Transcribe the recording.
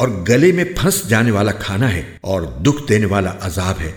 और गले में फंस जाने वाला खाना है और दुख देने वाला अजाब है।